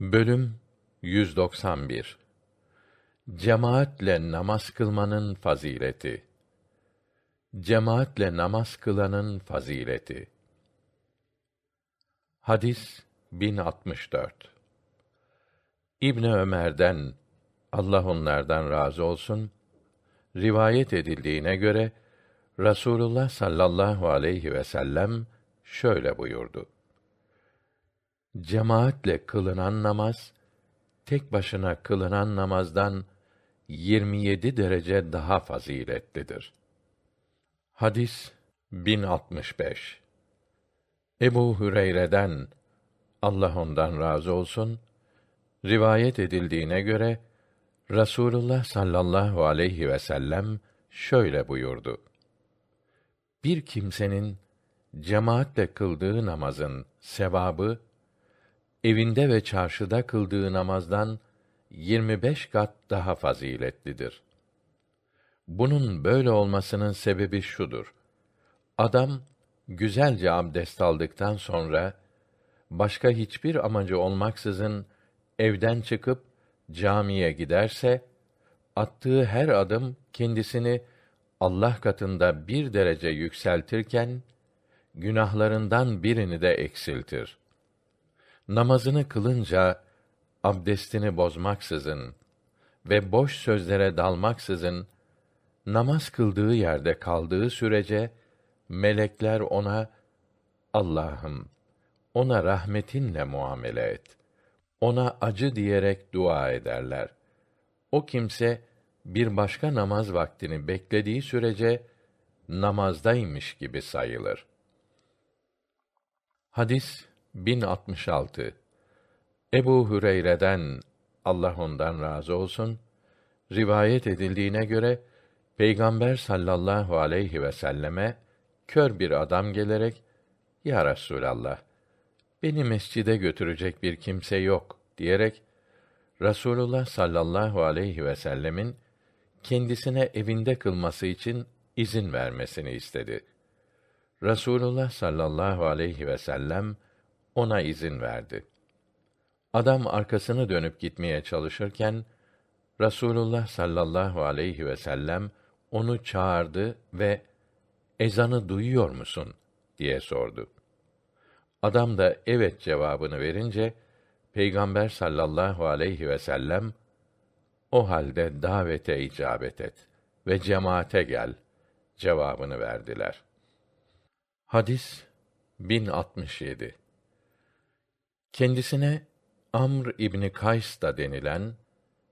Bölüm 191 Cemaatle namaz kılmanın fazileti. Cemaatle namaz kılanın fazileti. Hadis 1064. İbn Ömer'den Allah onlardan razı olsun rivayet edildiğine göre Rasulullah sallallahu aleyhi ve sellem şöyle buyurdu. Cemaatle kılınan namaz tek başına kılınan namazdan 27 derece daha faziletlidir. Hadis 1065. Ebu Hüreyre'den Allah ondan razı olsun rivayet edildiğine göre Rasulullah sallallahu aleyhi ve sellem şöyle buyurdu. Bir kimsenin cemaatle kıldığı namazın sevabı evinde ve çarşıda kıldığı namazdan 25 kat daha faziletlidir. Bunun böyle olmasının sebebi şudur. Adam güzelce abdest aldıktan sonra başka hiçbir amacı olmaksızın evden çıkıp camiye giderse attığı her adım kendisini Allah katında bir derece yükseltirken günahlarından birini de eksiltir. Namazını kılınca abdestini bozmaksızın ve boş sözlere dalmaksızın namaz kıldığı yerde kaldığı sürece melekler ona Allah'ım ona rahmetinle muamele et. Ona acı diyerek dua ederler. O kimse bir başka namaz vaktini beklediği sürece namazdaymış gibi sayılır. Hadis 1066 Ebu Hüreyre'den Allah ondan razı olsun rivayet edildiğine göre Peygamber sallallahu aleyhi ve selleme kör bir adam gelerek Ya Resulallah beni mescide götürecek bir kimse yok diyerek Rasulullah sallallahu aleyhi ve sellemin kendisine evinde kılması için izin vermesini istedi. Rasulullah sallallahu aleyhi ve sellem ona izin verdi. Adam arkasını dönüp gitmeye çalışırken Rasulullah sallallahu aleyhi ve sellem onu çağırdı ve ezanı duyuyor musun diye sordu. Adam da evet cevabını verince Peygamber sallallahu aleyhi ve sellem o halde davete icabet et ve cemaate gel cevabını verdiler. Hadis 1067 Kendisine Amr İbni Kays da denilen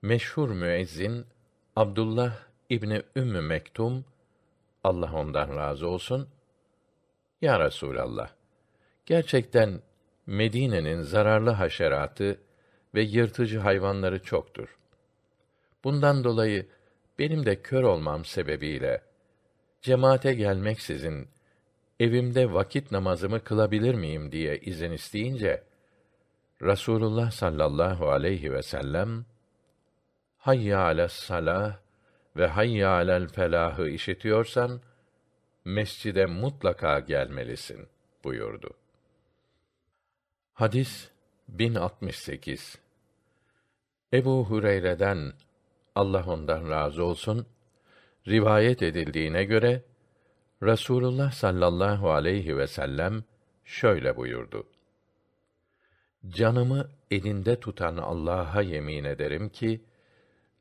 meşhur müezzin Abdullah İbni Ümmü Mektum Allah ondan razı olsun Ya Resulallah gerçekten Medine'nin zararlı haşeratı ve yırtıcı hayvanları çoktur. Bundan dolayı benim de kör olmam sebebiyle cemaate gelmeksizin evimde vakit namazımı kılabilir miyim diye izin isteyince Rasulullah sallallahu aleyhi ve sellem Hayya ales salah ve hayya alel felahı işitiyorsan mescide mutlaka gelmelisin buyurdu. Hadis 1068 Ebu Hureyre'den Allah ondan razı olsun rivayet edildiğine göre Rasulullah sallallahu aleyhi ve sellem şöyle buyurdu. Canımı elinde tutan Allah'a yemin ederim ki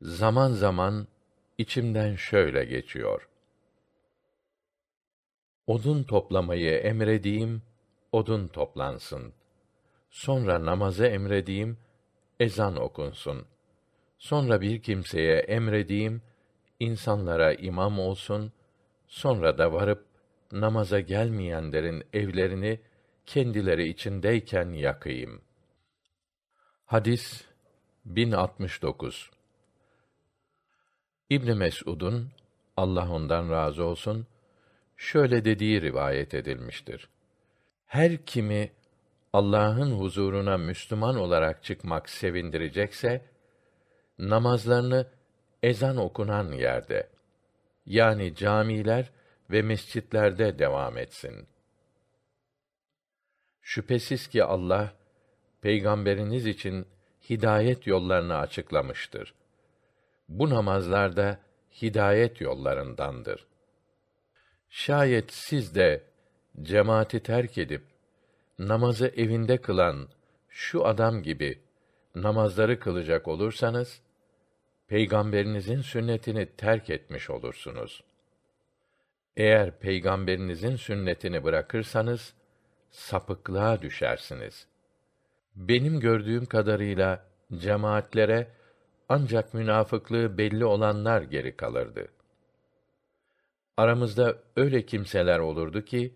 zaman zaman içimden şöyle geçiyor. Odun toplamayı emredeyim, odun toplansın. Sonra namazı emredeyim, ezan okunsun. Sonra bir kimseye emredeyim, insanlara imam olsun, sonra da varıp namaza gelmeyenlerin evlerini kendileri içindeyken yakayım. Hadis 1069 İbn Mes'ud'un Allah ondan razı olsun şöyle dediği rivayet edilmiştir. Her kimi Allah'ın huzuruna Müslüman olarak çıkmak sevindirecekse namazlarını ezan okunan yerde yani camiler ve mescitlerde devam etsin. Şüphesiz ki Allah peygamberiniz için hidayet yollarını açıklamıştır. Bu namazlar da hidayet yollarındandır. Şayet siz de cemaati terk edip namazı evinde kılan şu adam gibi namazları kılacak olursanız peygamberinizin sünnetini terk etmiş olursunuz. Eğer peygamberinizin sünnetini bırakırsanız sapıklığa düşersiniz. Benim gördüğüm kadarıyla cemaatlere ancak münafıklığı belli olanlar geri kalırdı. Aramızda öyle kimseler olurdu ki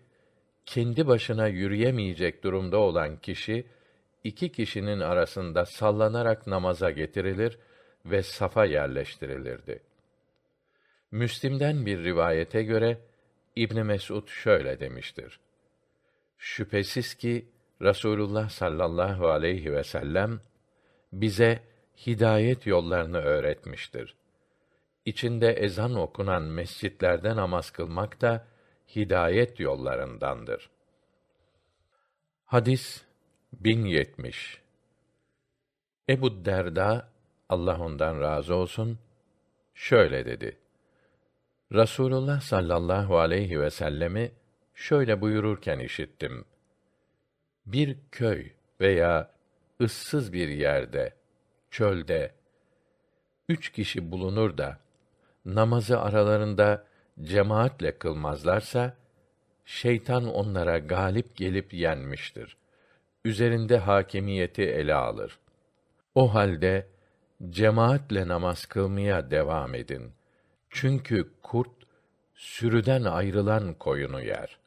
kendi başına yürüyemeyecek durumda olan kişi iki kişinin arasında sallanarak namaza getirilir ve safa yerleştirilirdi. Müslim'den bir rivayete göre İbn Mesud şöyle demiştir. Şüphesiz ki Rasulullah sallallahu aleyhi ve sellem bize hidayet yollarını öğretmiştir. İçinde ezan okunan mescitlerde namaz kılmak da hidayet yollarındandır. Hadis 1070 Ebu Derda Allah ondan razı olsun şöyle dedi. Rasulullah sallallahu aleyhi ve sellemi şöyle buyururken işittim. Bir köy veya ıssız bir yerde, çölde üç kişi bulunur da namazı aralarında cemaatle kılmazlarsa şeytan onlara galip gelip yenmiştir. Üzerinde hakimiyeti ele alır. O halde cemaatle namaz kılmaya devam edin. Çünkü kurt sürüden ayrılan koyunu yer.